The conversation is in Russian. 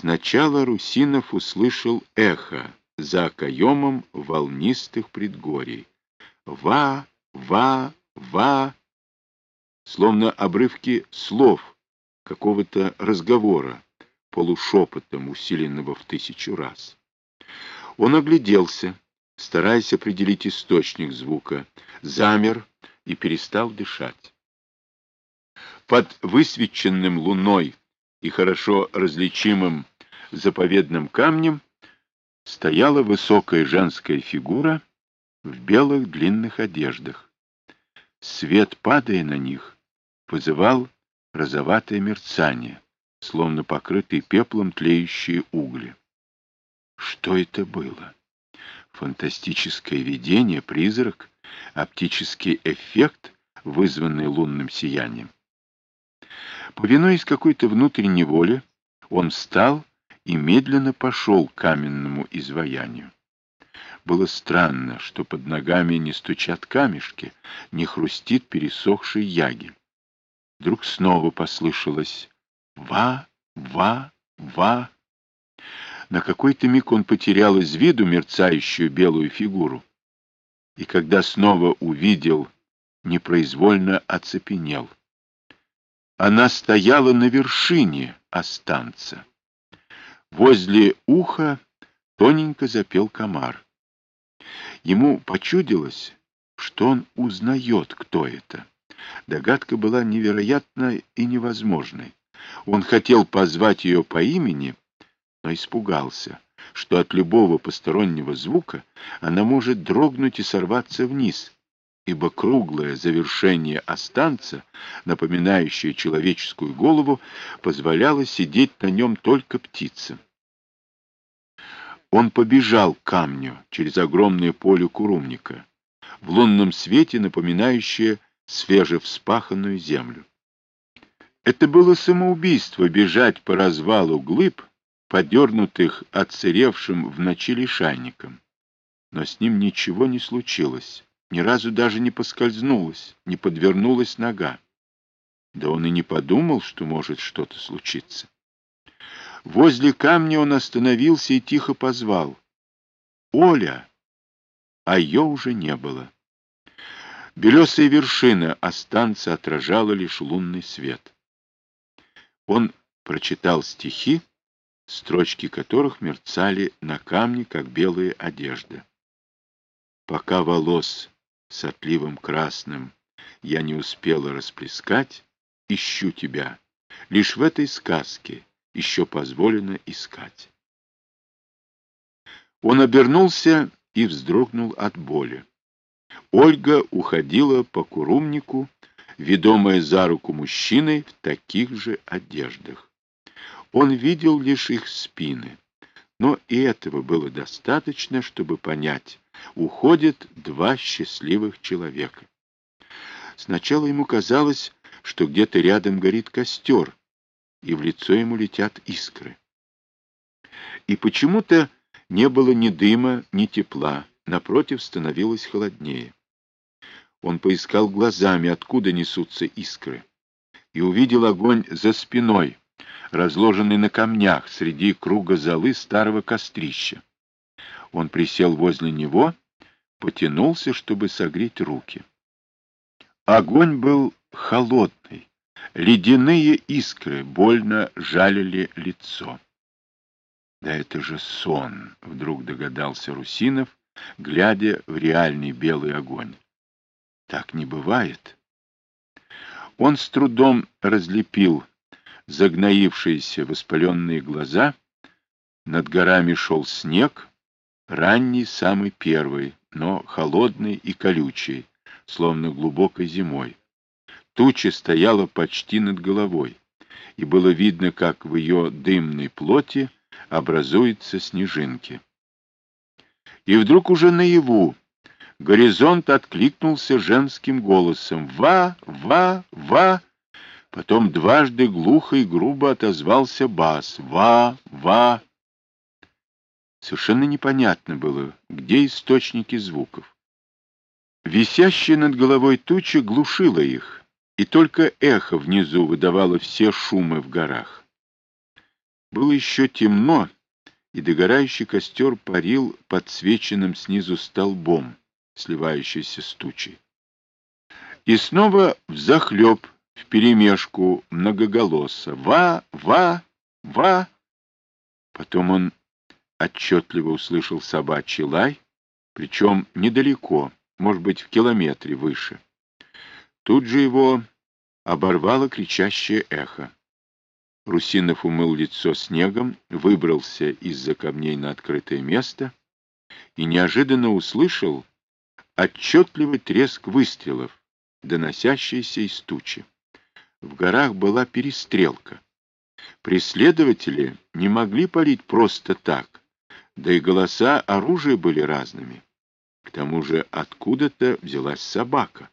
Сначала Русинов услышал эхо за окоемом волнистых предгорий. Ва, ва, ва, словно обрывки слов какого-то разговора, полушепотом, усиленного в тысячу раз. Он огляделся, стараясь определить источник звука, замер и перестал дышать. Под высвеченным луной и хорошо различимым заповедным камнем стояла высокая женская фигура в белых длинных одеждах. Свет, падая на них, вызывал розоватое мерцание, словно покрытые пеплом тлеющие угли. Что это было? Фантастическое видение, призрак, оптический эффект, вызванный лунным сиянием. Повинуясь какой-то внутренней воле, он встал и медленно пошел к каменному изваянию. Было странно, что под ногами не стучат камешки, не хрустит пересохший ягель. Вдруг снова послышалось «Ва, ва, ва». На какой-то миг он потерял из виду мерцающую белую фигуру. И когда снова увидел, непроизвольно оцепенел. Она стояла на вершине останца. Возле уха тоненько запел комар. Ему почудилось, что он узнает, кто это. Догадка была невероятной и невозможной. Он хотел позвать ее по имени, но испугался, что от любого постороннего звука она может дрогнуть и сорваться вниз, ибо круглое завершение останца, напоминающее человеческую голову, позволяло сидеть на нем только птицам. Он побежал к камню через огромное поле курумника, в лунном свете напоминающее свежевспаханную землю. Это было самоубийство бежать по развалу глыб, подернутых отсыревшим в ночи лишайником. Но с ним ничего не случилось, ни разу даже не поскользнулась, не подвернулась нога. Да он и не подумал, что может что-то случиться. Возле камня он остановился и тихо позвал. «Оля!» А ее уже не было. Белесая вершина останца отражала лишь лунный свет. Он прочитал стихи, строчки которых мерцали на камне, как белая одежда. Пока волос с отливом красным я не успела расплескать, ищу тебя. Лишь в этой сказке еще позволено искать. Он обернулся и вздрогнул от боли. Ольга уходила по курумнику, ведомая за руку мужчиной в таких же одеждах. Он видел лишь их спины, но и этого было достаточно, чтобы понять, уходят два счастливых человека. Сначала ему казалось, что где-то рядом горит костер, и в лицо ему летят искры. И почему-то не было ни дыма, ни тепла, напротив, становилось холоднее. Он поискал глазами, откуда несутся искры, и увидел огонь за спиной, разложенный на камнях среди круга золы старого кострища. Он присел возле него, потянулся, чтобы согреть руки. Огонь был холодный, ледяные искры больно жалили лицо. Да это же сон, вдруг догадался Русинов, глядя в реальный белый огонь. Так не бывает. Он с трудом разлепил загноившиеся воспаленные глаза. Над горами шел снег, ранний, самый первый, но холодный и колючий, словно глубокой зимой. Туча стояла почти над головой, и было видно, как в ее дымной плоти образуются снежинки. И вдруг уже наяву Горизонт откликнулся женским голосом «Ва! Ва! Ва!» Потом дважды глухо и грубо отозвался бас «Ва! Ва!». Совершенно непонятно было, где источники звуков. Висящая над головой туча глушила их, и только эхо внизу выдавало все шумы в горах. Было еще темно, и догорающий костер парил подсвеченным снизу столбом, сливающийся с тучей. И снова взахлеб, вперемешку, многоголосо. «Ва! Ва! Ва!» Потом он отчетливо услышал собачий лай, причем недалеко, может быть, в километре выше. Тут же его оборвало кричащее эхо. Русинов умыл лицо снегом, выбрался из-за камней на открытое место и неожиданно услышал отчетливый треск выстрелов, доносящийся из тучи. В горах была перестрелка. Преследователи не могли палить просто так, да и голоса оружия были разными. К тому же откуда-то взялась собака.